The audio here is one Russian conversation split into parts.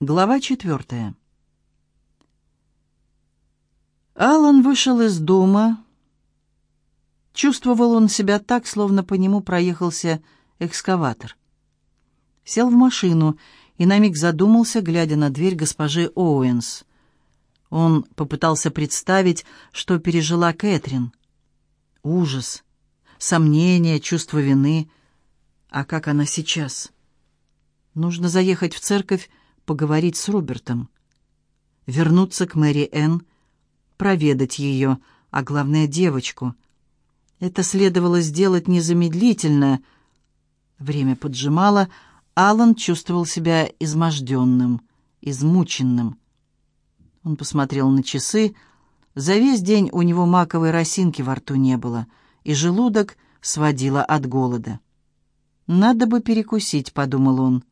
Глава четвертая. Алан вышел из дома. Чувствовал он себя так, словно по нему проехался экскаватор. Сел в машину и на миг задумался, глядя на дверь госпожи Оуэнс. Он попытался представить, что пережила Кэтрин. Ужас, сомнения, чувство вины. А как она сейчас? Нужно заехать в церковь, поговорить с Робертом, вернуться к Мэри Энн, проведать ее, а главное девочку. Это следовало сделать незамедлительно. Время поджимало, Алан чувствовал себя изможденным, измученным. Он посмотрел на часы. За весь день у него маковой росинки во рту не было, и желудок сводило от голода. «Надо бы перекусить», — подумал он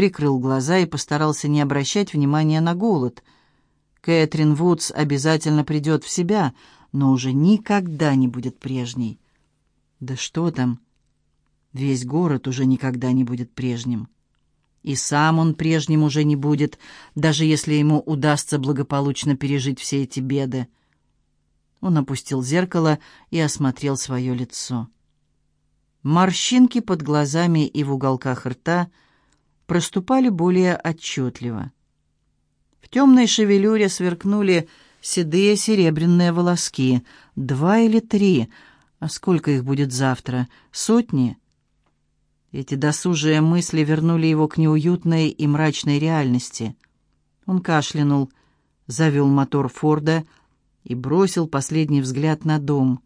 прикрыл глаза и постарался не обращать внимания на голод. Кэтрин Вудс обязательно придет в себя, но уже никогда не будет прежней. Да что там? Весь город уже никогда не будет прежним. И сам он прежним уже не будет, даже если ему удастся благополучно пережить все эти беды. Он опустил зеркало и осмотрел свое лицо. Морщинки под глазами и в уголках рта — проступали более отчетливо. В темной шевелюре сверкнули седые серебряные волоски. Два или три. А сколько их будет завтра? Сотни? Эти досужие мысли вернули его к неуютной и мрачной реальности. Он кашлянул, завел мотор Форда и бросил последний взгляд на дом.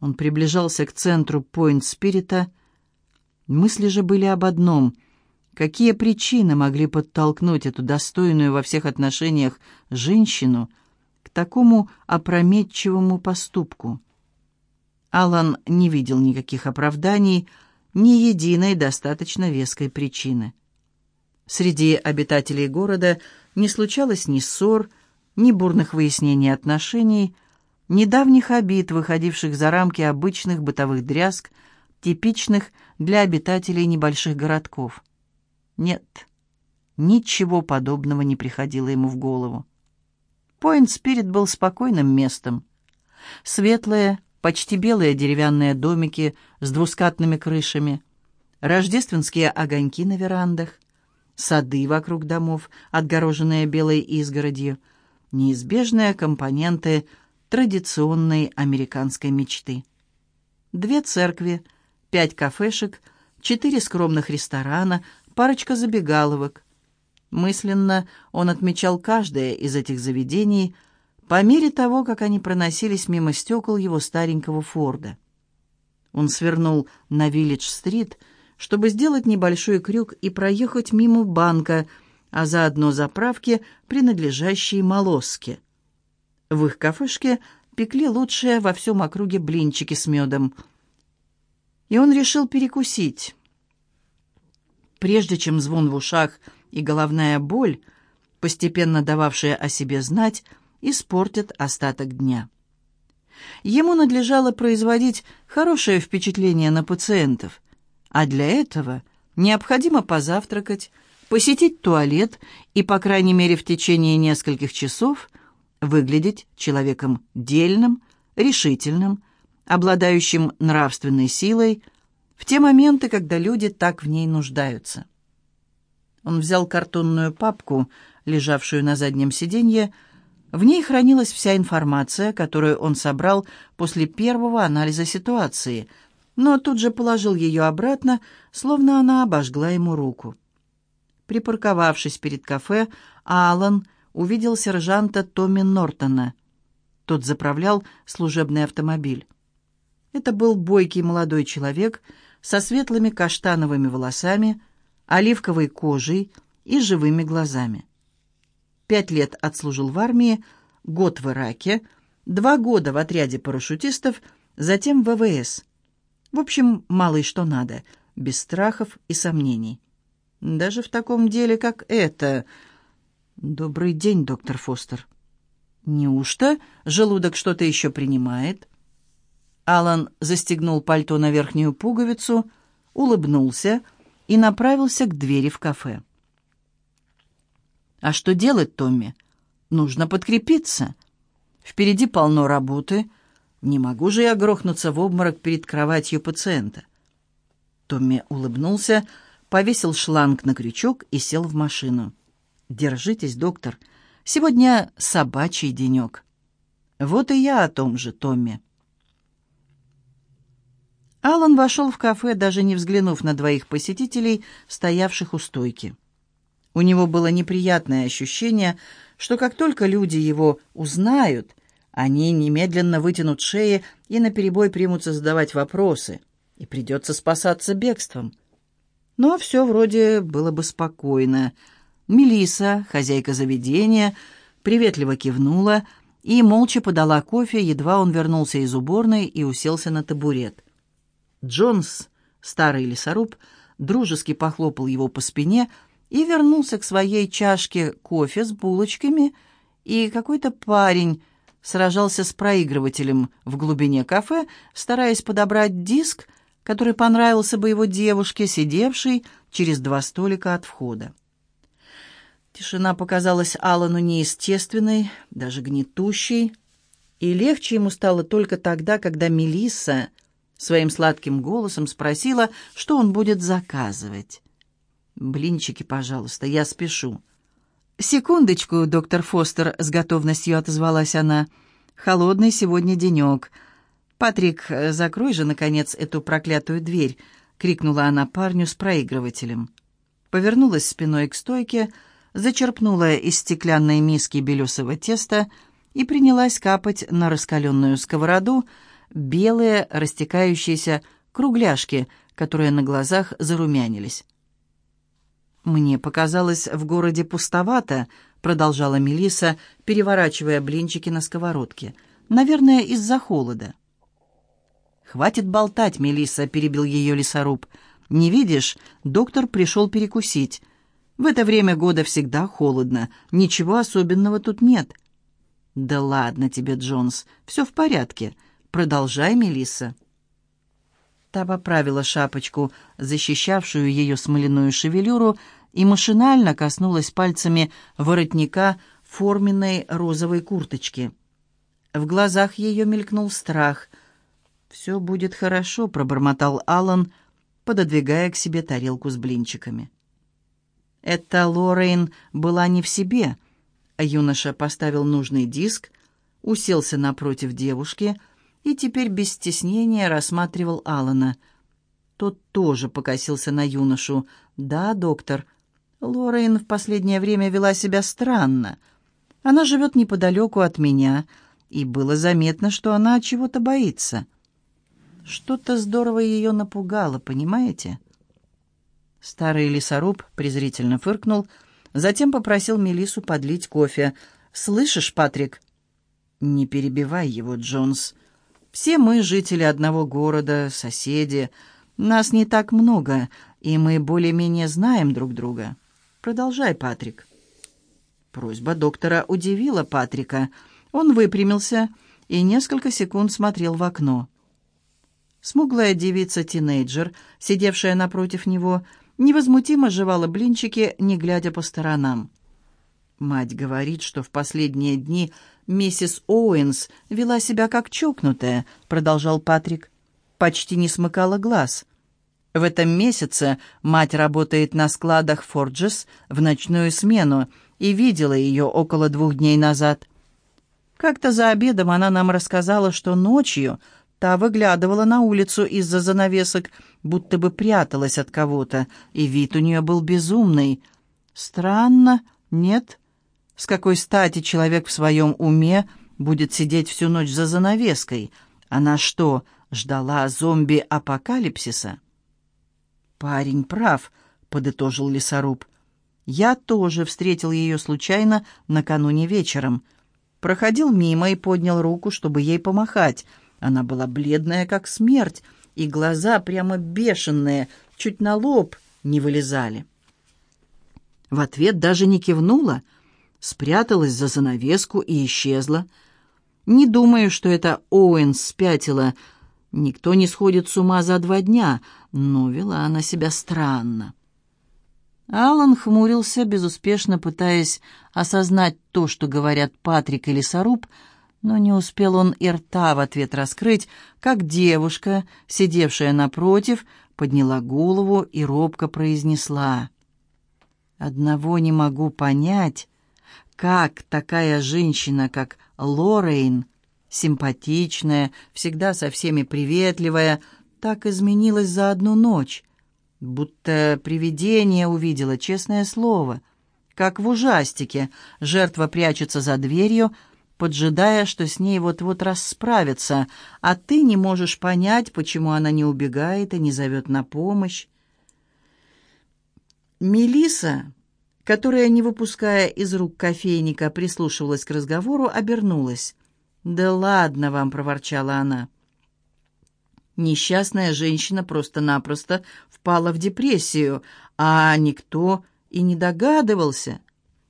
Он приближался к центру Пойнт-Спирита. Мысли же были об одном — Какие причины могли подтолкнуть эту достойную во всех отношениях женщину к такому опрометчивому поступку? Алан не видел никаких оправданий, ни единой достаточно веской причины. Среди обитателей города не случалось ни ссор, ни бурных выяснений отношений, ни давних обид, выходивших за рамки обычных бытовых дрязг, типичных для обитателей небольших городков. Нет, ничего подобного не приходило ему в голову. Пойнт-Спирит был спокойным местом. Светлые, почти белые деревянные домики с двускатными крышами, рождественские огоньки на верандах, сады вокруг домов, отгороженные белой изгородью, неизбежные компоненты традиционной американской мечты. Две церкви, пять кафешек, четыре скромных ресторана, парочка забегаловок. Мысленно он отмечал каждое из этих заведений по мере того, как они проносились мимо стекол его старенького Форда. Он свернул на Виллидж-стрит, чтобы сделать небольшой крюк и проехать мимо банка, а заодно заправки, принадлежащей Молоске. В их кафешке пекли лучшие во всем округе блинчики с медом. И он решил перекусить прежде чем звон в ушах и головная боль, постепенно дававшая о себе знать, испортят остаток дня. Ему надлежало производить хорошее впечатление на пациентов, а для этого необходимо позавтракать, посетить туалет и, по крайней мере, в течение нескольких часов выглядеть человеком дельным, решительным, обладающим нравственной силой, в те моменты, когда люди так в ней нуждаются. Он взял картонную папку, лежавшую на заднем сиденье. В ней хранилась вся информация, которую он собрал после первого анализа ситуации, но тут же положил ее обратно, словно она обожгла ему руку. Припарковавшись перед кафе, Алан увидел сержанта Томми Нортона. Тот заправлял служебный автомобиль. Это был бойкий молодой человек — со светлыми каштановыми волосами, оливковой кожей и живыми глазами. Пять лет отслужил в армии, год в Ираке, два года в отряде парашютистов, затем в ВВС. В общем, мало и что надо, без страхов и сомнений. Даже в таком деле, как это... Добрый день, доктор Фостер. Неужто желудок что-то еще принимает? Алан застегнул пальто на верхнюю пуговицу, улыбнулся и направился к двери в кафе. А что делать, Томми? Нужно подкрепиться. Впереди полно работы. Не могу же я грохнуться в обморок перед кроватью пациента. Томми улыбнулся, повесил шланг на крючок и сел в машину. «Держитесь, доктор. Сегодня собачий денек». «Вот и я о том же, Томми». Алан вошел в кафе, даже не взглянув на двоих посетителей, стоявших у стойки. У него было неприятное ощущение, что как только люди его узнают, они немедленно вытянут шеи и наперебой примутся задавать вопросы, и придется спасаться бегством. Но все вроде было бы спокойно. Мелиса, хозяйка заведения, приветливо кивнула и молча подала кофе, едва он вернулся из уборной и уселся на табурет. Джонс, старый лесоруб, дружески похлопал его по спине и вернулся к своей чашке кофе с булочками, и какой-то парень сражался с проигрывателем в глубине кафе, стараясь подобрать диск, который понравился бы его девушке, сидевшей через два столика от входа. Тишина показалась Алану неестественной, даже гнетущей, и легче ему стало только тогда, когда Мелисса Своим сладким голосом спросила, что он будет заказывать. «Блинчики, пожалуйста, я спешу». «Секундочку, доктор Фостер», — с готовностью отозвалась она. «Холодный сегодня денек. Патрик, закрой же, наконец, эту проклятую дверь», — крикнула она парню с проигрывателем. Повернулась спиной к стойке, зачерпнула из стеклянной миски белесого теста и принялась капать на раскаленную сковороду, белые растекающиеся кругляшки, которые на глазах зарумянились. «Мне показалось, в городе пустовато», — продолжала Мелиса, переворачивая блинчики на сковородке. «Наверное, из-за холода». «Хватит болтать, Мелиса, перебил ее лесоруб. «Не видишь, доктор пришел перекусить. В это время года всегда холодно, ничего особенного тут нет». «Да ладно тебе, Джонс, все в порядке. Продолжай, Мелисса. Та поправила шапочку, защищавшую ее смоляную шевелюру, и машинально коснулась пальцами воротника форменной розовой курточки. В глазах ее мелькнул страх. «Все будет хорошо», — пробормотал Алан, пододвигая к себе тарелку с блинчиками. Это Лоррейн была не в себе. Юноша поставил нужный диск, уселся напротив девушки — и теперь без стеснения рассматривал Алана. Тот тоже покосился на юношу. «Да, доктор, Лоррейн в последнее время вела себя странно. Она живет неподалеку от меня, и было заметно, что она чего-то боится. Что-то здорово ее напугало, понимаете?» Старый лесоруб презрительно фыркнул, затем попросил Мелису подлить кофе. «Слышишь, Патрик?» «Не перебивай его, Джонс. Все мы жители одного города, соседи. Нас не так много, и мы более-менее знаем друг друга. Продолжай, Патрик». Просьба доктора удивила Патрика. Он выпрямился и несколько секунд смотрел в окно. Смуглая девица-тинейджер, сидевшая напротив него, невозмутимо жевала блинчики, не глядя по сторонам. Мать говорит, что в последние дни миссис Оуэнс вела себя как чокнутая», — продолжал Патрик. «Почти не смыкала глаз. В этом месяце мать работает на складах Форджес в ночную смену и видела ее около двух дней назад. Как-то за обедом она нам рассказала, что ночью та выглядывала на улицу из-за занавесок, будто бы пряталась от кого-то, и вид у нее был безумный. Странно, нет?» С какой стати человек в своем уме будет сидеть всю ночь за занавеской? Она что, ждала зомби-апокалипсиса? «Парень прав», — подытожил лесоруб. «Я тоже встретил ее случайно накануне вечером. Проходил мимо и поднял руку, чтобы ей помахать. Она была бледная, как смерть, и глаза прямо бешеные, чуть на лоб не вылезали. В ответ даже не кивнула — спряталась за занавеску и исчезла. Не думаю, что это Оуэн спятила. Никто не сходит с ума за два дня, но вела она себя странно. Алан хмурился, безуспешно пытаясь осознать то, что говорят Патрик и Лесоруб, но не успел он и рта в ответ раскрыть, как девушка, сидевшая напротив, подняла голову и робко произнесла. «Одного не могу понять, как такая женщина, как Лоррейн, симпатичная, всегда со всеми приветливая, так изменилась за одну ночь, будто привидение увидела, честное слово. Как в ужастике, жертва прячется за дверью, поджидая, что с ней вот-вот расправятся, а ты не можешь понять, почему она не убегает и не зовет на помощь. Мелиса, которая, не выпуская из рук кофейника, прислушивалась к разговору, обернулась. «Да ладно вам», — проворчала она. Несчастная женщина просто-напросто впала в депрессию, а никто и не догадывался.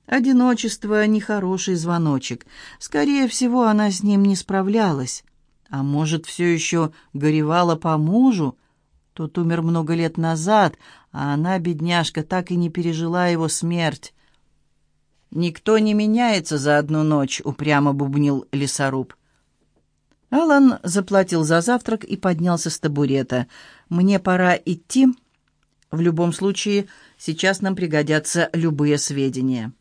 Одиночество — нехороший звоночек. Скорее всего, она с ним не справлялась. А может, все еще горевала по мужу? Тот умер много лет назад, а она, бедняжка, так и не пережила его смерть. «Никто не меняется за одну ночь», — упрямо бубнил лесоруб. Алан заплатил за завтрак и поднялся с табурета. «Мне пора идти. В любом случае, сейчас нам пригодятся любые сведения».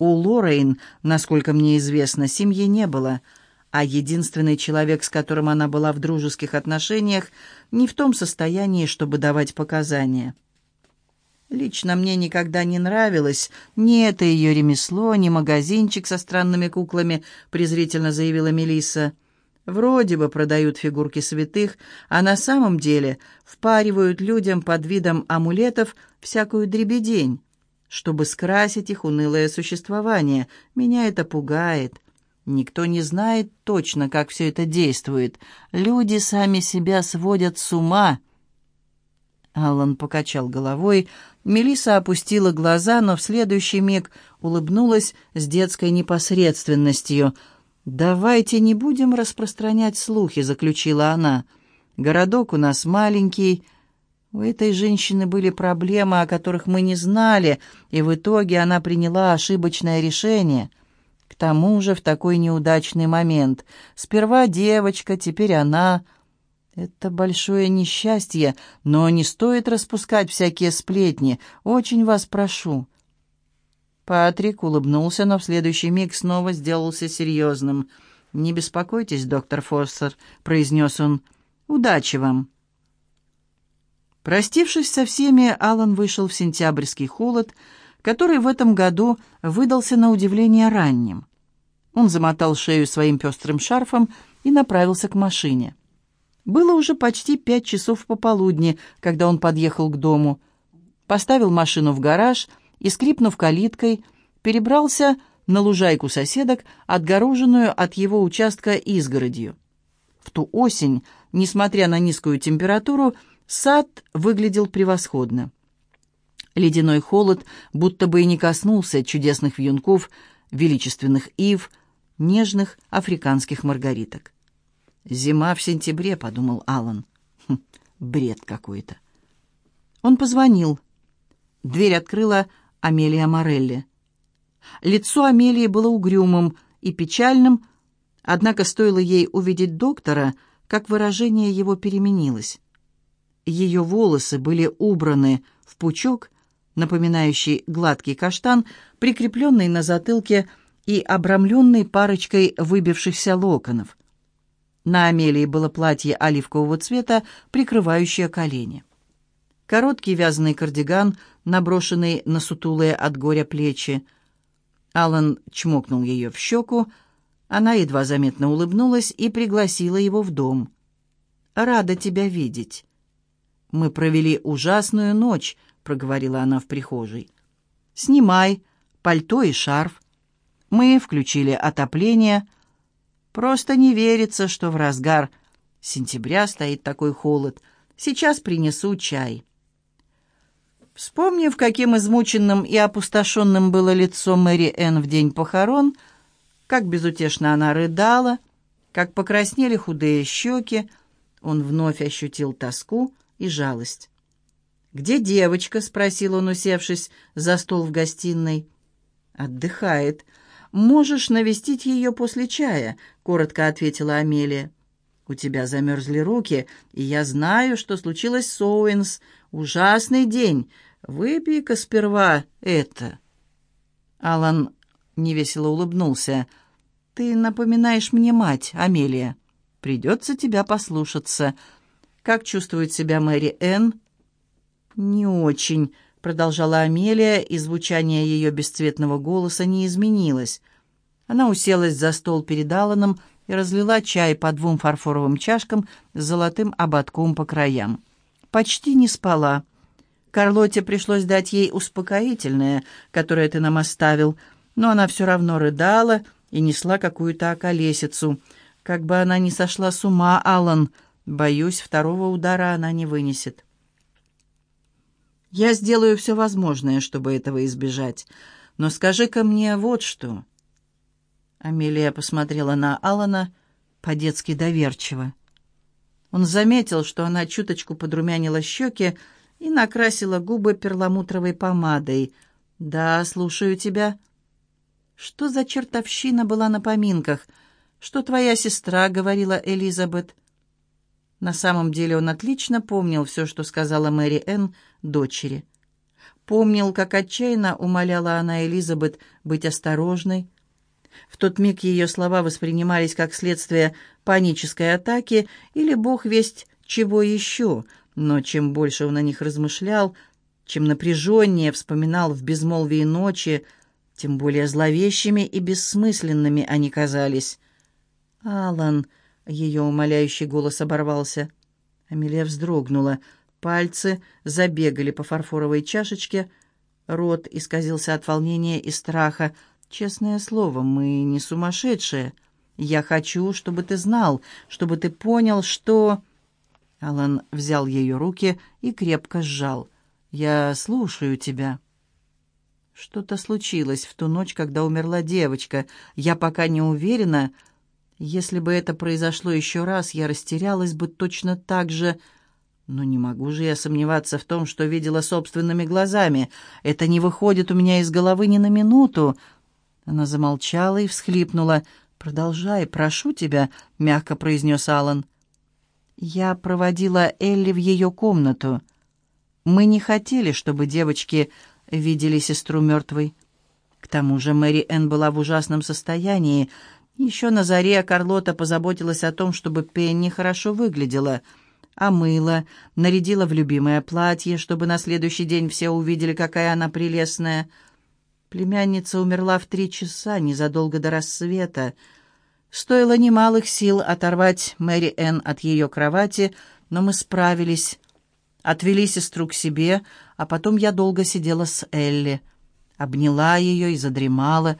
У Лоррейн, насколько мне известно, семьи не было, а единственный человек, с которым она была в дружеских отношениях, не в том состоянии, чтобы давать показания. Лично мне никогда не нравилось ни это ее ремесло, ни магазинчик со странными куклами, презрительно заявила Мелисса. Вроде бы продают фигурки святых, а на самом деле впаривают людям под видом амулетов всякую дребедень чтобы скрасить их унылое существование. Меня это пугает. Никто не знает точно, как все это действует. Люди сами себя сводят с ума. Аллан покачал головой. Мелиса опустила глаза, но в следующий миг улыбнулась с детской непосредственностью. «Давайте не будем распространять слухи», — заключила она. «Городок у нас маленький, у этой женщины были проблемы, о которых мы не знали, и в итоге она приняла ошибочное решение. К тому же в такой неудачный момент. Сперва девочка, теперь она. Это большое несчастье, но не стоит распускать всякие сплетни. Очень вас прошу. Патрик улыбнулся, но в следующий миг снова сделался серьезным. «Не беспокойтесь, доктор Фостер», — произнес он. «Удачи вам». Простившись со всеми, Алан вышел в сентябрьский холод, который в этом году выдался на удивление ранним. Он замотал шею своим пестрым шарфом и направился к машине. Было уже почти пять часов пополудни, когда он подъехал к дому. Поставил машину в гараж и, скрипнув калиткой, перебрался на лужайку соседок, отгороженную от его участка изгородью. В ту осень, несмотря на низкую температуру, Сад выглядел превосходно. Ледяной холод будто бы и не коснулся чудесных вьюнков, величественных ив, нежных африканских маргариток. «Зима в сентябре», — подумал Алан. Хм, бред какой-то. Он позвонил. Дверь открыла Амелия Морелли. Лицо Амелии было угрюмым и печальным, однако стоило ей увидеть доктора, как выражение его переменилось. Ее волосы были убраны в пучок, напоминающий гладкий каштан, прикрепленный на затылке и обрамленный парочкой выбившихся локонов. На Амелии было платье оливкового цвета, прикрывающее колени. Короткий вязаный кардиган, наброшенный на сутулые от горя плечи. Алан чмокнул ее в щеку, она едва заметно улыбнулась и пригласила его в дом. «Рада тебя видеть». «Мы провели ужасную ночь», — проговорила она в прихожей. «Снимай пальто и шарф». Мы включили отопление. Просто не верится, что в разгар сентября стоит такой холод. Сейчас принесу чай. Вспомнив, каким измученным и опустошенным было лицо Мэри Энн в день похорон, как безутешно она рыдала, как покраснели худые щеки, он вновь ощутил тоску, и жалость. «Где девочка?» — спросил он, усевшись за стол в гостиной. «Отдыхает. Можешь навестить ее после чая», — коротко ответила Амелия. «У тебя замерзли руки, и я знаю, что случилось с Оуэнс. Ужасный день. Выпей-ка сперва это». Алан невесело улыбнулся. «Ты напоминаешь мне мать, Амелия. Придется тебя послушаться. Как чувствует себя Мэри Энн?» «Не очень», — продолжала Амелия, и звучание ее бесцветного голоса не изменилось. Она уселась за стол перед Алланом и разлила чай по двум фарфоровым чашкам с золотым ободком по краям. Почти не спала. Карлоте пришлось дать ей успокоительное, которое ты нам оставил, но она все равно рыдала и несла какую-то околесицу. Как бы она ни сошла с ума, Аллан, боюсь, второго удара она не вынесет. Я сделаю все возможное, чтобы этого избежать. Но скажи-ка мне вот что». Амелия посмотрела на Алана по-детски доверчиво. Он заметил, что она чуточку подрумянила щеки и накрасила губы перламутровой помадой. «Да, слушаю тебя». «Что за чертовщина была на поминках? Что твоя сестра?» — говорила Элизабет. На самом деле он отлично помнил все, что сказала Мэри Энн дочери. Помнил, как отчаянно умоляла она Элизабет быть осторожной. В тот миг ее слова воспринимались как следствие панической атаки или бог весть чего еще, но чем больше он о них размышлял, чем напряженнее вспоминал в безмолвии ночи, тем более зловещими и бессмысленными они казались. «Алан!» — ее умоляющий голос оборвался. Амелия вздрогнула — Пальцы забегали по фарфоровой чашечке, рот исказился от волнения и страха. «Честное слово, мы не сумасшедшие. Я хочу, чтобы ты знал, чтобы ты понял, что...» Алан взял ее руки и крепко сжал. «Я слушаю тебя». Что-то случилось в ту ночь, когда умерла девочка. Я пока не уверена. Если бы это произошло еще раз, я растерялась бы точно так же... Но не могу же я сомневаться в том, что видела собственными глазами. Это не выходит у меня из головы ни на минуту. Она замолчала и всхлипнула. «Продолжай, прошу тебя», — мягко произнес Алан. «Я проводила Элли в ее комнату. Мы не хотели, чтобы девочки видели сестру мертвой. К тому же Мэри Энн была в ужасном состоянии. Еще на заре Карлота позаботилась о том, чтобы Пенни хорошо выглядела — омыла, нарядила в любимое платье, чтобы на следующий день все увидели, какая она прелестная. Племянница умерла в три часа, незадолго до рассвета. Стоило немалых сил оторвать Мэри Энн от ее кровати, но мы справились. Отвели сестру к себе, а потом я долго сидела с Элли. Обняла ее и задремала.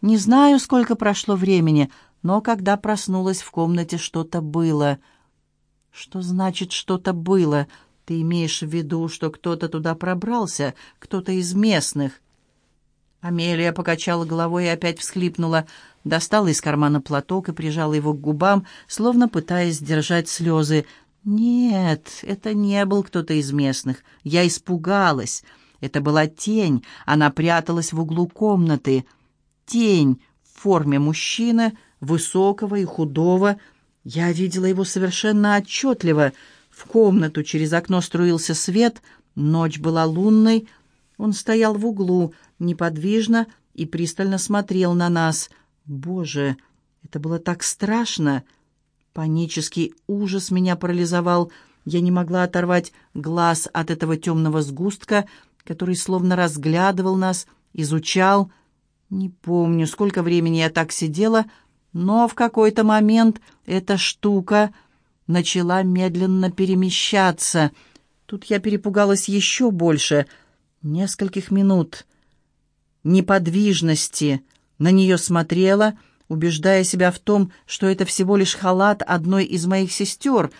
Не знаю, сколько прошло времени, но когда проснулась в комнате, что-то было — «Что значит что-то было? Ты имеешь в виду, что кто-то туда пробрался, кто-то из местных?» Амелия покачала головой и опять всхлипнула, достала из кармана платок и прижала его к губам, словно пытаясь сдержать слезы. «Нет, это не был кто-то из местных. Я испугалась. Это была тень. Она пряталась в углу комнаты. Тень в форме мужчины, высокого и худого, я видела его совершенно отчетливо. В комнату через окно струился свет, ночь была лунной. Он стоял в углу, неподвижно, и пристально смотрел на нас. Боже, это было так страшно! Панический ужас меня парализовал. Я не могла оторвать глаз от этого темного сгустка, который словно разглядывал нас, изучал. Не помню, сколько времени я так сидела, — но в какой-то момент эта штука начала медленно перемещаться. Тут я перепугалась еще больше. Нескольких минут неподвижности на нее смотрела, убеждая себя в том, что это всего лишь халат одной из моих сестер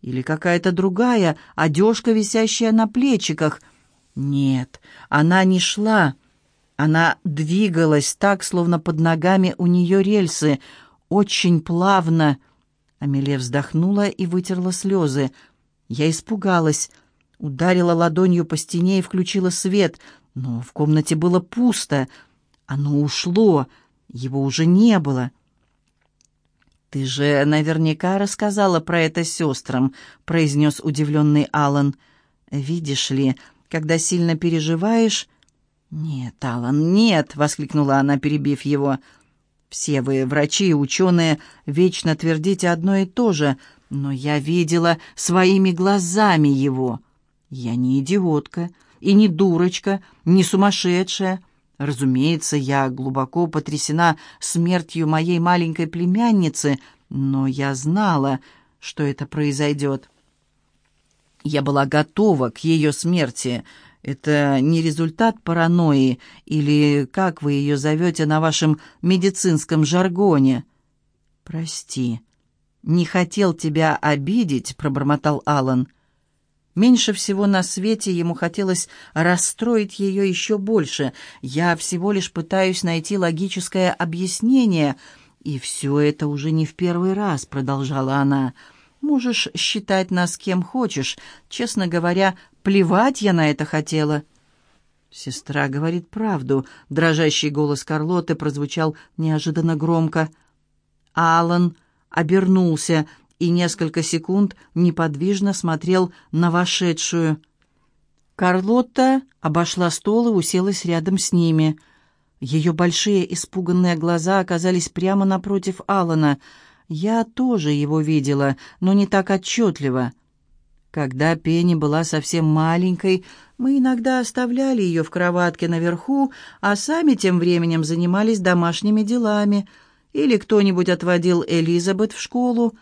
или какая-то другая одежка, висящая на плечиках. Нет, она не шла, она двигалась так, словно под ногами у нее рельсы, очень плавно. Амелия вздохнула и вытерла слезы. Я испугалась. ударила ладонью по стене и включила свет, но в комнате было пусто. Оно ушло, его уже не было. «Ты же наверняка рассказала про это сестрам», — произнес удивленный Алан. «Видишь ли, когда сильно переживаешь...» «Нет, Алан, нет!» — воскликнула она, перебив его. «Все вы, врачи и ученые, вечно твердите одно и то же, но я видела своими глазами его. Я не идиотка и не дурочка, не сумасшедшая. Разумеется, я глубоко потрясена смертью моей маленькой племянницы, но я знала, что это произойдет. Я была готова к ее смерти. Это не результат паранойи или, как вы ее зовете на вашем медицинском жаргоне. «Прости, не хотел тебя обидеть», — пробормотал Аллан. Меньше всего на свете ему хотелось расстроить ее еще больше. Я всего лишь пытаюсь найти логическое объяснение. «И все это уже не в первый раз», — продолжала она. «Можешь считать нас кем хочешь. Честно говоря, плевать я на это хотела». Сестра говорит правду. Дрожащий голос Карлоты прозвучал неожиданно громко. Алан обернулся и несколько секунд неподвижно смотрел на вошедшую. Карлотта обошла стол и уселась рядом с ними. Ее большие испуганные глаза оказались прямо напротив Алана. Я тоже его видела, но не так отчетливо. Когда Пенни была совсем маленькой, мы иногда оставляли ее в кроватке наверху, а сами тем временем занимались домашними делами. Или кто-нибудь отводил Элизабет в школу,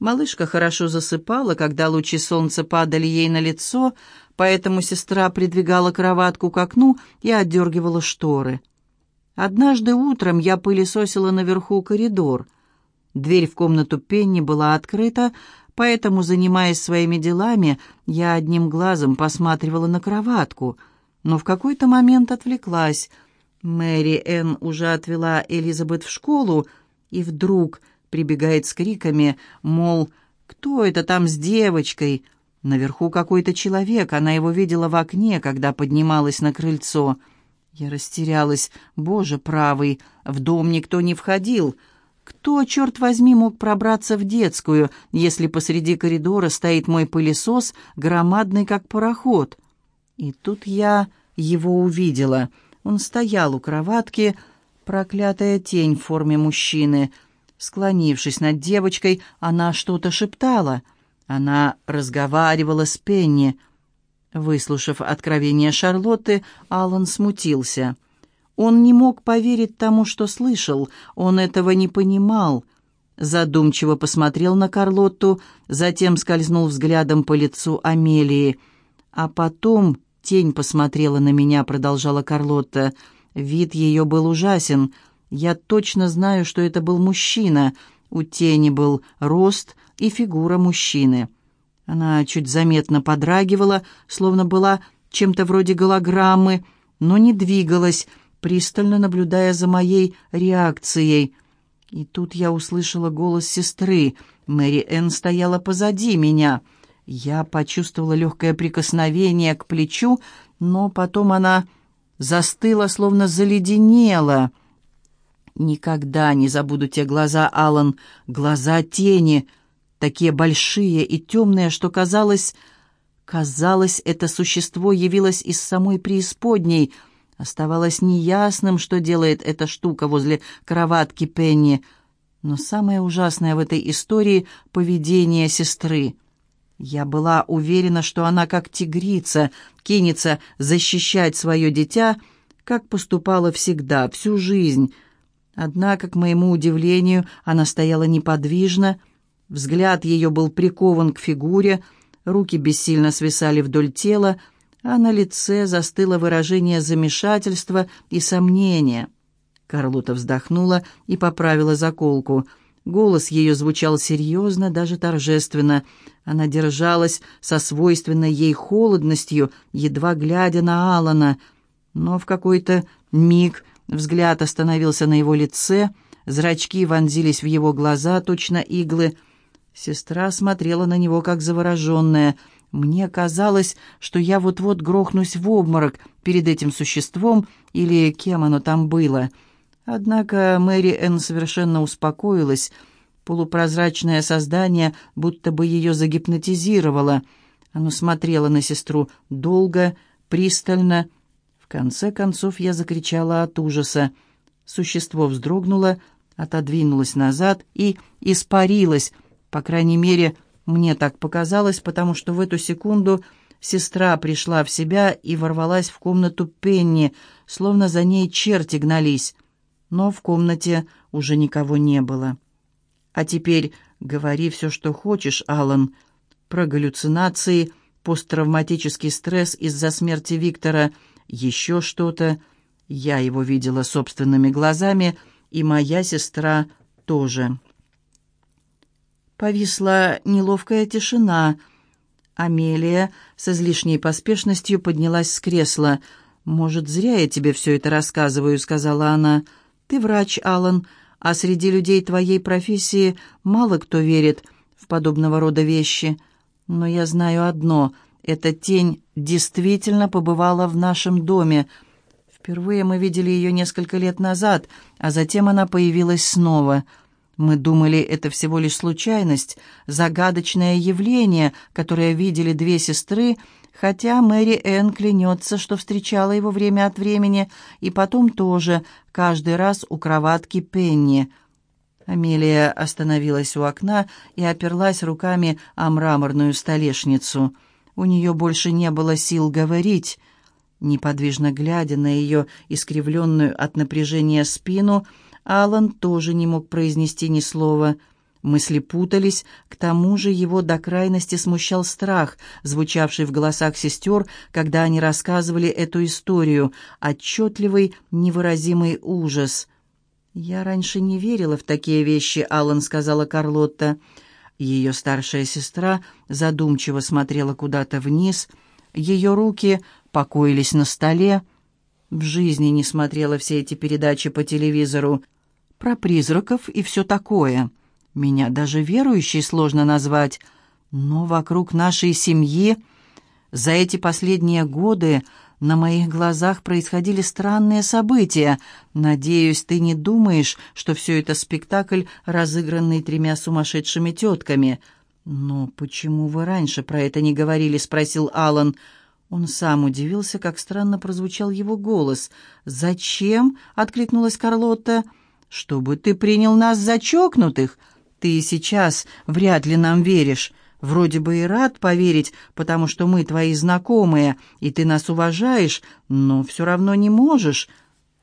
Малышка хорошо засыпала, когда лучи солнца падали ей на лицо, поэтому сестра придвигала кроватку к окну и отдергивала шторы. Однажды утром я пылесосила наверху коридор. Дверь в комнату Пенни была открыта, поэтому, занимаясь своими делами, я одним глазом посматривала на кроватку, но в какой-то момент отвлеклась. Мэри Энн уже отвела Элизабет в школу, и вдруг прибегает с криками, мол, «Кто это там с девочкой?» Наверху какой-то человек, она его видела в окне, когда поднималась на крыльцо. Я растерялась. Боже правый, в дом никто не входил. Кто, черт возьми, мог пробраться в детскую, если посреди коридора стоит мой пылесос, громадный как пароход? И тут я его увидела. Он стоял у кроватки, проклятая тень в форме мужчины — Склонившись над девочкой, она что-то шептала. Она разговаривала с Пенни. Выслушав откровение Шарлотты, Алан смутился. Он не мог поверить тому, что слышал, он этого не понимал. Задумчиво посмотрел на Карлотту, затем скользнул взглядом по лицу Амелии. «А потом тень посмотрела на меня», — продолжала Карлотта. Вид ее был ужасен — я точно знаю, что это был мужчина. У тени был рост и фигура мужчины. Она чуть заметно подрагивала, словно была чем-то вроде голограммы, но не двигалась, пристально наблюдая за моей реакцией. И тут я услышала голос сестры. Мэри Энн стояла позади меня. Я почувствовала легкое прикосновение к плечу, но потом она застыла, словно заледенела — Никогда не забуду те глаза, Алан, глаза тени, такие большие и темные, что казалось... Казалось, это существо явилось из самой преисподней. Оставалось неясным, что делает эта штука возле кроватки Пенни. Но самое ужасное в этой истории — поведение сестры. Я была уверена, что она, как тигрица, кинется защищать свое дитя, как поступала всегда, всю жизнь — Однако, к моему удивлению, она стояла неподвижно, взгляд ее был прикован к фигуре, руки бессильно свисали вдоль тела, а на лице застыло выражение замешательства и сомнения. Карлота вздохнула и поправила заколку. Голос ее звучал серьезно, даже торжественно. Она держалась со свойственной ей холодностью, едва глядя на Алана, но в какой-то миг Взгляд остановился на его лице, зрачки вонзились в его глаза, точно иглы. Сестра смотрела на него, как завороженная. Мне казалось, что я вот-вот грохнусь в обморок перед этим существом или кем оно там было. Однако Мэри Энн совершенно успокоилась. Полупрозрачное создание будто бы ее загипнотизировало. Оно смотрело на сестру долго, пристально. В конце концов я закричала от ужаса. Существо вздрогнуло, отодвинулось назад и испарилось, по крайней мере, мне так показалось, потому что в эту секунду сестра пришла в себя и ворвалась в комнату Пенни, словно за ней черти гнались. Но в комнате уже никого не было. «А теперь говори все, что хочешь, Алан. Про галлюцинации, посттравматический стресс из-за смерти Виктора, еще что-то. Я его видела собственными глазами, и моя сестра тоже». Повисла неловкая тишина. Амелия с излишней поспешностью поднялась с кресла. «Может, зря я тебе все это рассказываю», — сказала она. «Ты врач, Алан, а среди людей твоей профессии мало кто верит в подобного рода вещи. Но я знаю одно — эта тень действительно побывала в нашем доме. Впервые мы видели ее несколько лет назад, а затем она появилась снова». Мы думали, это всего лишь случайность, загадочное явление, которое видели две сестры, хотя Мэри Энн клянется, что встречала его время от времени, и потом тоже, каждый раз у кроватки Пенни. Амелия остановилась у окна и оперлась руками о мраморную столешницу. У нее больше не было сил говорить. Неподвижно глядя на ее искривленную от напряжения спину, Алан тоже не мог произнести ни слова. Мысли путались, к тому же его до крайности смущал страх, звучавший в голосах сестер, когда они рассказывали эту историю, отчетливый, невыразимый ужас. «Я раньше не верила в такие вещи», — Алан сказала Карлотта. Ее старшая сестра задумчиво смотрела куда-то вниз. Ее руки покоились на столе. В жизни не смотрела все эти передачи по телевизору про призраков и все такое. Меня даже верующей сложно назвать, но вокруг нашей семьи за эти последние годы на моих глазах происходили странные события. Надеюсь, ты не думаешь, что все это спектакль, разыгранный тремя сумасшедшими тетками. «Но почему вы раньше про это не говорили?» — спросил Алан. Он сам удивился, как странно прозвучал его голос. «Зачем?» — откликнулась Карлотта. «Зачем?» Чтобы ты принял нас за чокнутых. Ты сейчас вряд ли нам веришь. Вроде бы и рад поверить, потому что мы твои знакомые, и ты нас уважаешь, но все равно не можешь».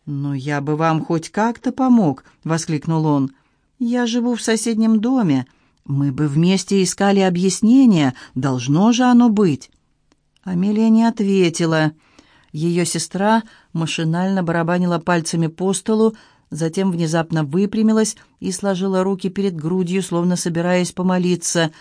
«Но я бы вам хоть как-то помог», — воскликнул он. «Я живу в соседнем доме. Мы бы вместе искали объяснение. Должно же оно быть». Амелия не ответила. Ее сестра машинально барабанила пальцами по столу, затем внезапно выпрямилась и сложила руки перед грудью, словно собираясь помолиться.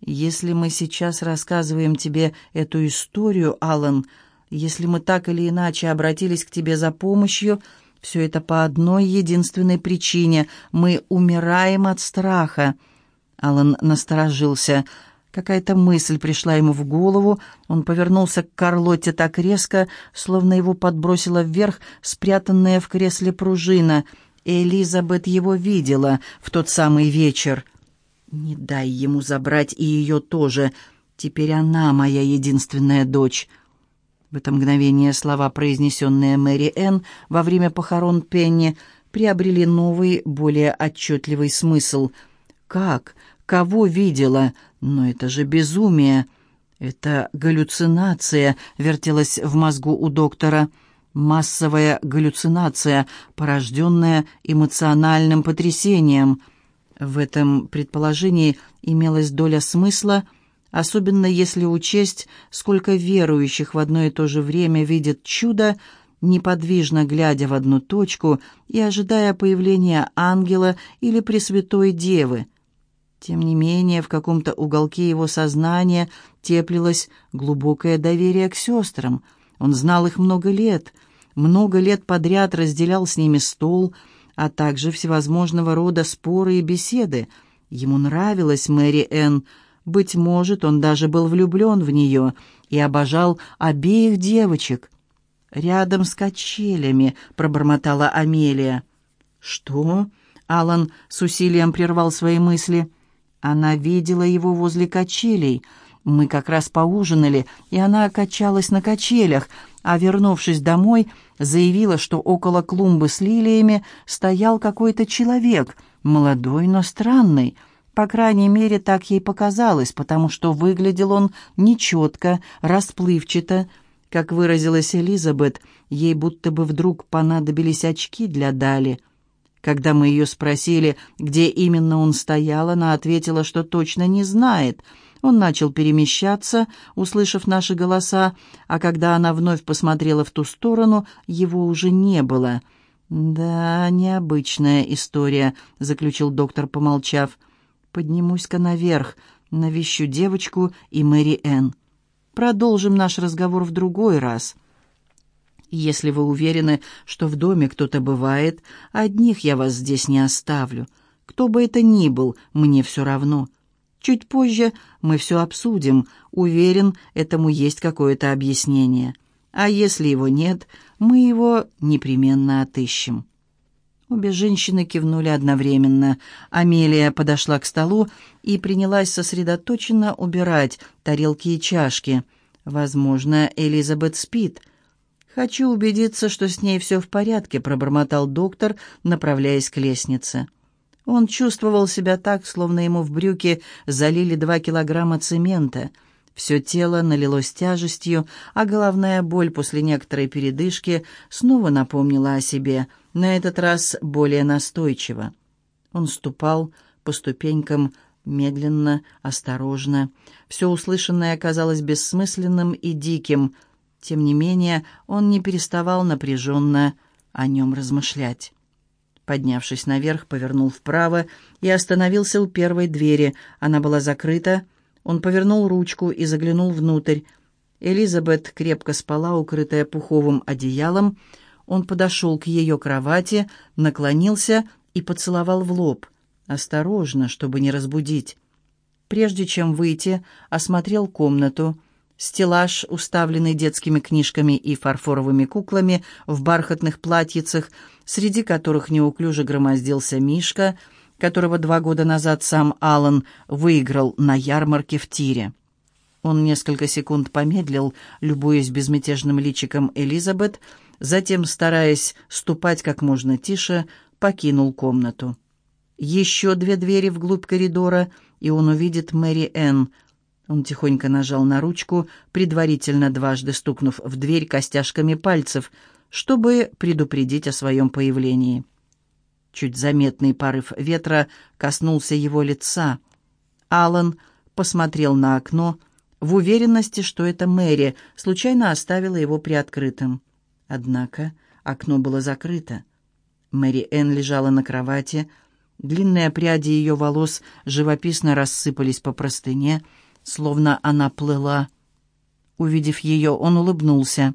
«Если мы сейчас рассказываем тебе эту историю, Алан, если мы так или иначе обратились к тебе за помощью, все это по одной единственной причине — мы умираем от страха». Алан насторожился. Какая-то мысль пришла ему в голову. Он повернулся к Карлотте так резко, словно его подбросила вверх спрятанная в кресле пружина. Элизабет его видела в тот самый вечер. «Не дай ему забрать и ее тоже. Теперь она моя единственная дочь». В это мгновение слова, произнесенные Мэри Энн во время похорон Пенни, приобрели новый, более отчетливый смысл. «Как? Кого видела? Но это же безумие!» «Это галлюцинация», — вертелась в мозгу у доктора. «Массовая галлюцинация, порожденная эмоциональным потрясением». В этом предположении имелась доля смысла, особенно если учесть, сколько верующих в одно и то же время видят чудо, неподвижно глядя в одну точку и ожидая появления ангела или Пресвятой Девы — тем не менее, в каком-то уголке его сознания теплилось глубокое доверие к сестрам. Он знал их много лет, много лет подряд разделял с ними стол, а также всевозможного рода споры и беседы. Ему нравилась Мэри Энн, Быть может, он даже был влюблен в нее и обожал обеих девочек. «Рядом с качелями», — пробормотала Амелия. «Что?» — Алан с усилием прервал свои мысли. «Она видела его возле качелей. Мы как раз поужинали, и она качалась на качелях, а, вернувшись домой, заявила, что около клумбы с лилиями стоял какой-то человек, молодой, но странный». По крайней мере, так ей показалось, потому что выглядел он нечетко, расплывчато. Как выразилась Элизабет, ей будто бы вдруг понадобились очки для Дали. Когда мы ее спросили, где именно он стоял, она ответила, что точно не знает. Он начал перемещаться, услышав наши голоса, а когда она вновь посмотрела в ту сторону, его уже не было. «Да, необычная история», — заключил доктор, помолчав. Поднимусь-ка наверх, навещу девочку и Мэри Энн. Продолжим наш разговор в другой раз. Если вы уверены, что в доме кто-то бывает, одних я вас здесь не оставлю. Кто бы это ни был, мне все равно. Чуть позже мы все обсудим. Уверен, этому есть какое-то объяснение. А если его нет, мы его непременно отыщем». Обе женщины кивнули одновременно. Амелия подошла к столу и принялась сосредоточенно убирать тарелки и чашки. Возможно, Элизабет спит. «Хочу убедиться, что с ней все в порядке», — пробормотал доктор, направляясь к лестнице. Он чувствовал себя так, словно ему в брюки залили два килограмма цемента — все тело налилось тяжестью, а головная боль после некоторой передышки снова напомнила о себе, на этот раз более настойчиво. Он ступал по ступенькам медленно, осторожно. Все услышанное оказалось бессмысленным и диким. Тем не менее, он не переставал напряженно о нем размышлять. Поднявшись наверх, повернул вправо и остановился у первой двери. Она была закрыта, он повернул ручку и заглянул внутрь. Элизабет крепко спала, укрытая пуховым одеялом. Он подошел к ее кровати, наклонился и поцеловал в лоб. Осторожно, чтобы не разбудить. Прежде чем выйти, осмотрел комнату. Стеллаж, уставленный детскими книжками и фарфоровыми куклами в бархатных платьицах, среди которых неуклюже громоздился Мишка — которого два года назад сам Аллан выиграл на ярмарке в тире. Он несколько секунд помедлил, любуясь безмятежным личиком Элизабет, затем, стараясь ступать как можно тише, покинул комнату. Еще две двери вглубь коридора, и он увидит Мэри Энн. Он тихонько нажал на ручку, предварительно дважды стукнув в дверь костяшками пальцев, чтобы предупредить о своем появлении. Чуть заметный порыв ветра коснулся его лица. Алан посмотрел на окно в уверенности, что это Мэри случайно оставила его приоткрытым. Однако окно было закрыто. Мэри Энн лежала на кровати. Длинные пряди ее волос живописно рассыпались по простыне, словно она плыла. Увидев ее, он улыбнулся.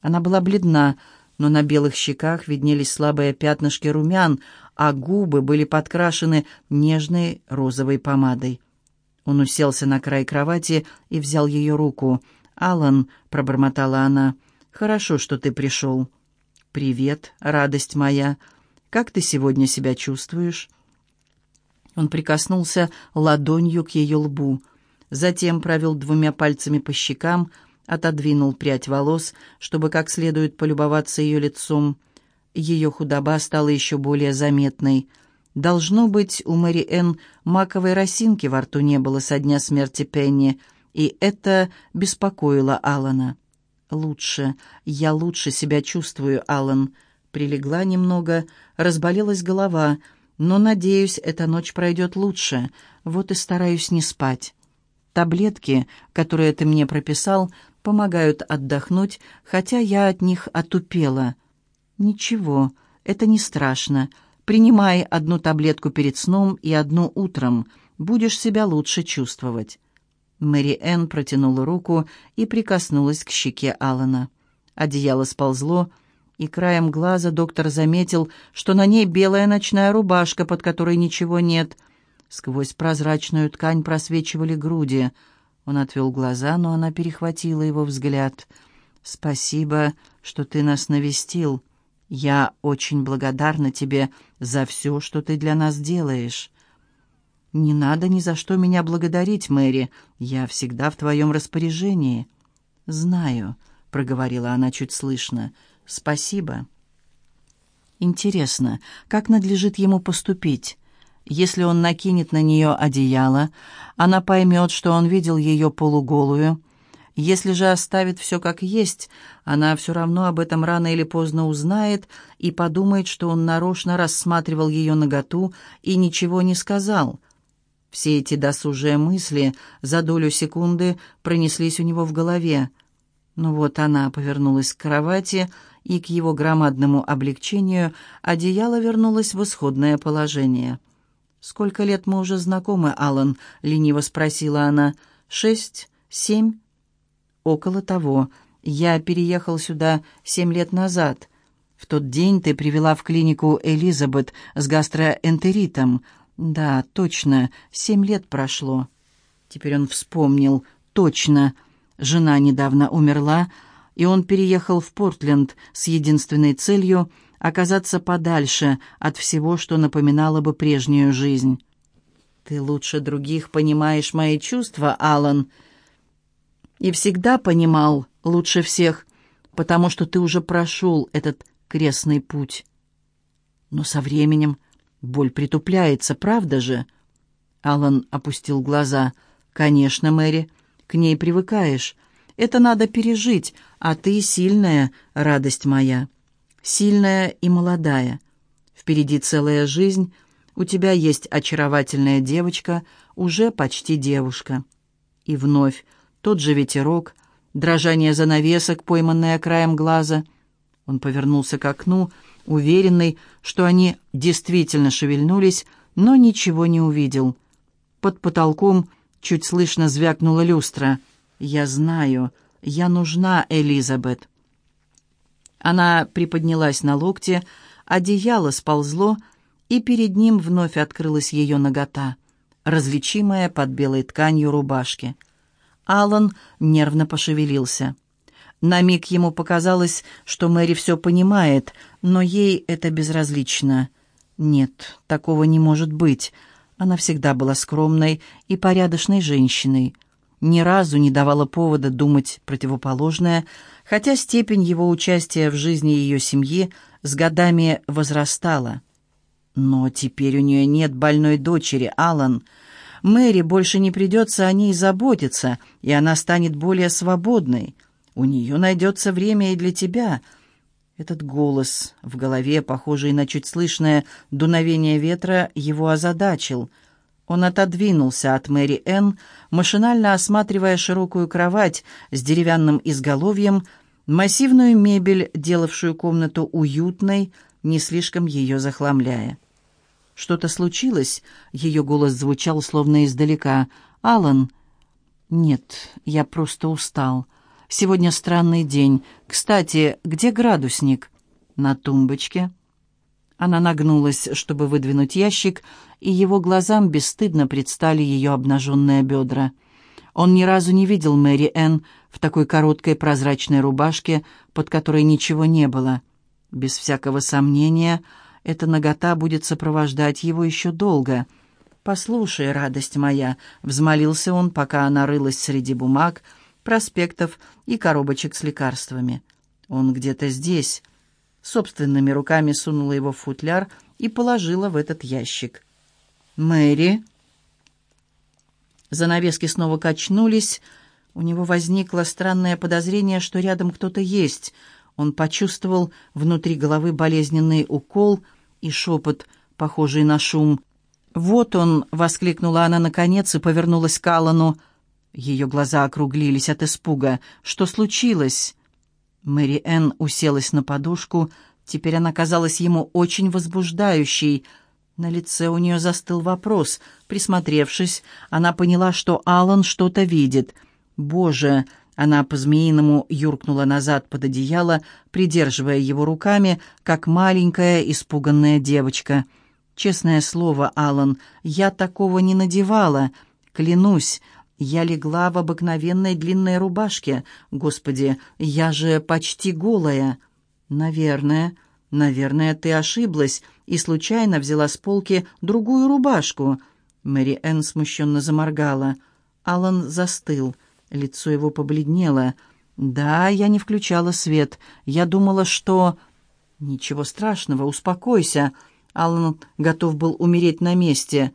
Она была бледна, но на белых щеках виднелись слабые пятнышки румян, а губы были подкрашены нежной розовой помадой. Он уселся на край кровати и взял ее руку. «Алан», — пробормотала она, — «хорошо, что ты пришел». «Привет, радость моя. Как ты сегодня себя чувствуешь?» Он прикоснулся ладонью к ее лбу, затем провел двумя пальцами по щекам — отодвинул прядь волос, чтобы как следует полюбоваться ее лицом. Ее худоба стала еще более заметной. Должно быть, у Мэри Энн маковой росинки во рту не было со дня смерти Пенни, и это беспокоило Алана. «Лучше, я лучше себя чувствую, Алан». Прилегла немного, разболелась голова, но, надеюсь, эта ночь пройдет лучше, вот и стараюсь не спать. Таблетки, которые ты мне прописал, помогают отдохнуть, хотя я от них отупела. Ничего, это не страшно. Принимай одну таблетку перед сном и одну утром. Будешь себя лучше чувствовать. Мэри Энн протянула руку и прикоснулась к щеке Алана. Одеяло сползло, и краем глаза доктор заметил, что на ней белая ночная рубашка, под которой ничего нет. Сквозь прозрачную ткань просвечивали груди. Он отвел глаза, но она перехватила его взгляд. «Спасибо, что ты нас навестил. Я очень благодарна тебе за все, что ты для нас делаешь». «Не надо ни за что меня благодарить, Мэри. Я всегда в твоем распоряжении». «Знаю», — проговорила она чуть слышно. «Спасибо». «Интересно, как надлежит ему поступить?» Если он накинет на нее одеяло, она поймет, что он видел ее полуголую. Если же оставит все как есть, она все равно об этом рано или поздно узнает и подумает, что он нарочно рассматривал ее наготу и ничего не сказал. Все эти досужие мысли за долю секунды пронеслись у него в голове. Ну вот она повернулась к кровати, и к его громадному облегчению одеяло вернулось в исходное положение. «Сколько лет мы уже знакомы, Алан?» — лениво спросила она. «Шесть? Семь?» «Около того. Я переехал сюда семь лет назад. В тот день ты привела в клинику Элизабет с гастроэнтеритом. Да, точно, семь лет прошло». Теперь он вспомнил. «Точно. Жена недавно умерла, и он переехал в Портленд с единственной целью — оказаться подальше от всего, что напоминало бы прежнюю жизнь. «Ты лучше других понимаешь мои чувства, Алан, и всегда понимал лучше всех, потому что ты уже прошел этот крестный путь. Но со временем боль притупляется, правда же?» Алан опустил глаза. «Конечно, Мэри, к ней привыкаешь. Это надо пережить, а ты сильная, радость моя» сильная и молодая. Впереди целая жизнь, у тебя есть очаровательная девочка, уже почти девушка. И вновь тот же ветерок, дрожание занавесок, пойманное краем глаза. Он повернулся к окну, уверенный, что они действительно шевельнулись, но ничего не увидел. Под потолком чуть слышно звякнула люстра. «Я знаю, я нужна, Элизабет». Она приподнялась на локте, одеяло сползло, и перед ним вновь открылась ее нагота, различимая под белой тканью рубашки. Алан нервно пошевелился. На миг ему показалось, что Мэри все понимает, но ей это безразлично. Нет, такого не может быть. Она всегда была скромной и порядочной женщиной. Ни разу не давала повода думать противоположное, хотя степень его участия в жизни ее семьи с годами возрастала. Но теперь у нее нет больной дочери, Алан. Мэри больше не придется о ней заботиться, и она станет более свободной. У нее найдется время и для тебя. Этот голос в голове, похожий на чуть слышное дуновение ветра, его озадачил. Он отодвинулся от Мэри Энн, машинально осматривая широкую кровать с деревянным изголовьем, массивную мебель, делавшую комнату уютной, не слишком ее захламляя. «Что-то случилось?» — ее голос звучал словно издалека. «Алан?» «Нет, я просто устал. Сегодня странный день. Кстати, где градусник?» «На тумбочке». Она нагнулась, чтобы выдвинуть ящик, и его глазам бесстыдно предстали ее обнаженные бедра. Он ни разу не видел Мэри Энн в такой короткой прозрачной рубашке, под которой ничего не было. Без всякого сомнения, эта нагота будет сопровождать его еще долго. «Послушай, радость моя», — взмолился он, пока она рылась среди бумаг, проспектов и коробочек с лекарствами. «Он где-то здесь». Собственными руками сунула его в футляр и положила в этот ящик. «Мэри?» Занавески снова качнулись. У него возникло странное подозрение, что рядом кто-то есть. Он почувствовал внутри головы болезненный укол и шепот, похожий на шум. «Вот он!» — воскликнула она наконец и повернулась к Аллану. Ее глаза округлились от испуга. «Что случилось?» Мэри Энн уселась на подушку. Теперь она казалась ему очень возбуждающей — на лице у нее застыл вопрос. Присмотревшись, она поняла, что Алан что-то видит. «Боже!» Она по-змеиному юркнула назад под одеяло, придерживая его руками, как маленькая испуганная девочка. Честное слово, Алан, я такого не надевала. Клянусь, я легла в обыкновенной длинной рубашке. Господи, я же почти голая. Наверное, наверное, ты ошиблась и случайно взяла с полки другую рубашку. Мэри Энн смущенно заморгала. Алан застыл. Лицо его побледнело. «Да, я не включала свет. Я думала, что...» «Ничего страшного, успокойся». Алан готов был умереть на месте.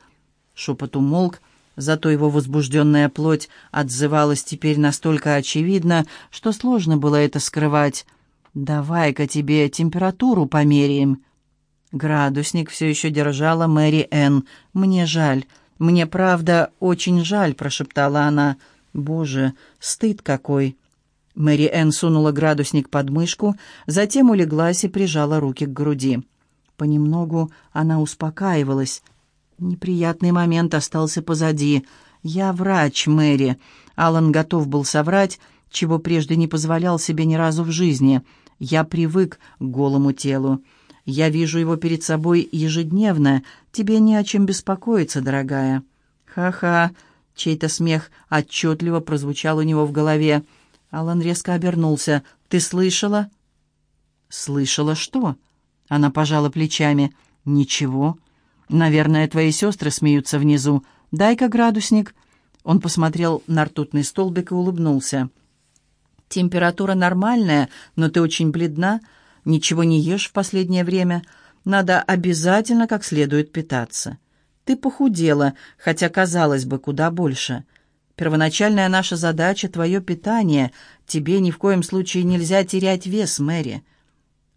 Шепот умолк, зато его возбужденная плоть отзывалась теперь настолько очевидно, что сложно было это скрывать. «Давай-ка тебе температуру померяем». Градусник все еще держала Мэри Энн. «Мне жаль. Мне, правда, очень жаль», — прошептала она. «Боже, стыд какой!» Мэри Энн сунула градусник под мышку, затем улеглась и прижала руки к груди. Понемногу она успокаивалась. Неприятный момент остался позади. «Я врач, Мэри». Алан готов был соврать, чего прежде не позволял себе ни разу в жизни. «Я привык к голому телу. Я вижу его перед собой ежедневно. Тебе не о чем беспокоиться, дорогая». «Ха-ха!» — чей-то смех отчетливо прозвучал у него в голове. Алан резко обернулся. «Ты слышала?» «Слышала что?» Она пожала плечами. «Ничего. Наверное, твои сестры смеются внизу. Дай-ка градусник». Он посмотрел на ртутный столбик и улыбнулся. «Температура нормальная, но ты очень бледна. Ничего не ешь в последнее время. Надо обязательно как следует питаться. Ты похудела, хотя, казалось бы, куда больше. Первоначальная наша задача — твое питание. Тебе ни в коем случае нельзя терять вес, Мэри».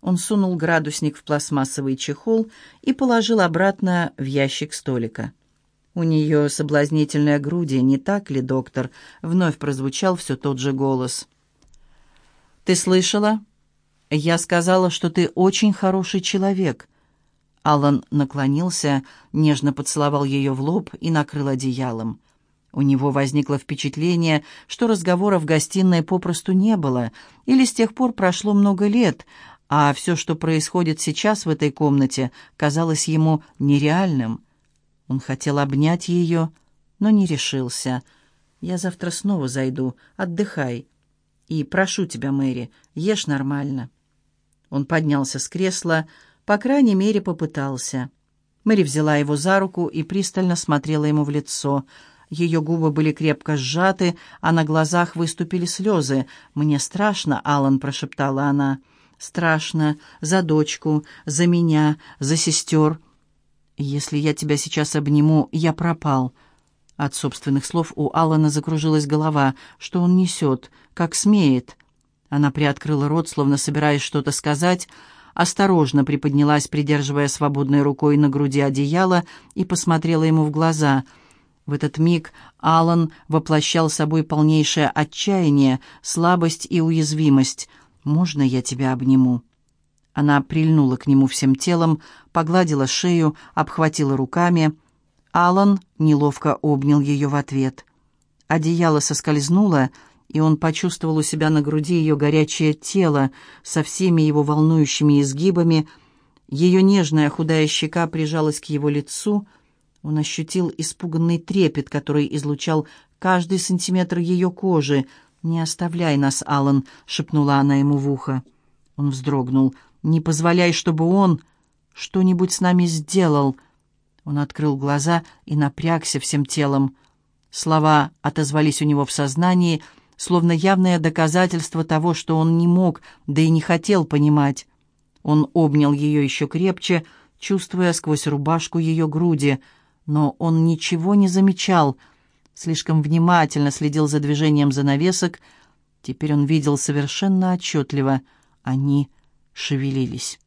Он сунул градусник в пластмассовый чехол и положил обратно в ящик столика. «У нее соблазнительная груди, не так ли, доктор?» Вновь прозвучал все тот же голос. «Ты слышала? Я сказала, что ты очень хороший человек». Алан наклонился, нежно поцеловал ее в лоб и накрыл одеялом. У него возникло впечатление, что разговора в гостиной попросту не было, или с тех пор прошло много лет, а все, что происходит сейчас в этой комнате, казалось ему нереальным. Он хотел обнять ее, но не решился. «Я завтра снова зайду. Отдыхай. И прошу тебя, Мэри, ешь нормально». Он поднялся с кресла, по крайней мере, попытался. Мэри взяла его за руку и пристально смотрела ему в лицо. Ее губы были крепко сжаты, а на глазах выступили слезы. «Мне страшно», — Алан прошептала она. Страшно. За дочку, за меня, за сестер. Если я тебя сейчас обниму, я пропал. От собственных слов у Алана закружилась голова. Что он несет? Как смеет? Она приоткрыла рот, словно собираясь что-то сказать, осторожно приподнялась, придерживая свободной рукой на груди одеяло, и посмотрела ему в глаза. В этот миг Алан воплощал собой полнейшее отчаяние, слабость и уязвимость — «Можно я тебя обниму?» Она прильнула к нему всем телом, погладила шею, обхватила руками. Алан неловко обнял ее в ответ. Одеяло соскользнуло, и он почувствовал у себя на груди ее горячее тело со всеми его волнующими изгибами. Ее нежная худая щека прижалась к его лицу. Он ощутил испуганный трепет, который излучал каждый сантиметр ее кожи — «Не оставляй нас, Алан», — шепнула она ему в ухо. Он вздрогнул. «Не позволяй, чтобы он что-нибудь с нами сделал». Он открыл глаза и напрягся всем телом. Слова отозвались у него в сознании, словно явное доказательство того, что он не мог, да и не хотел понимать. Он обнял ее еще крепче, чувствуя сквозь рубашку ее груди, но он ничего не замечал — слишком внимательно следил за движением занавесок. Теперь он видел совершенно отчетливо. Они шевелились.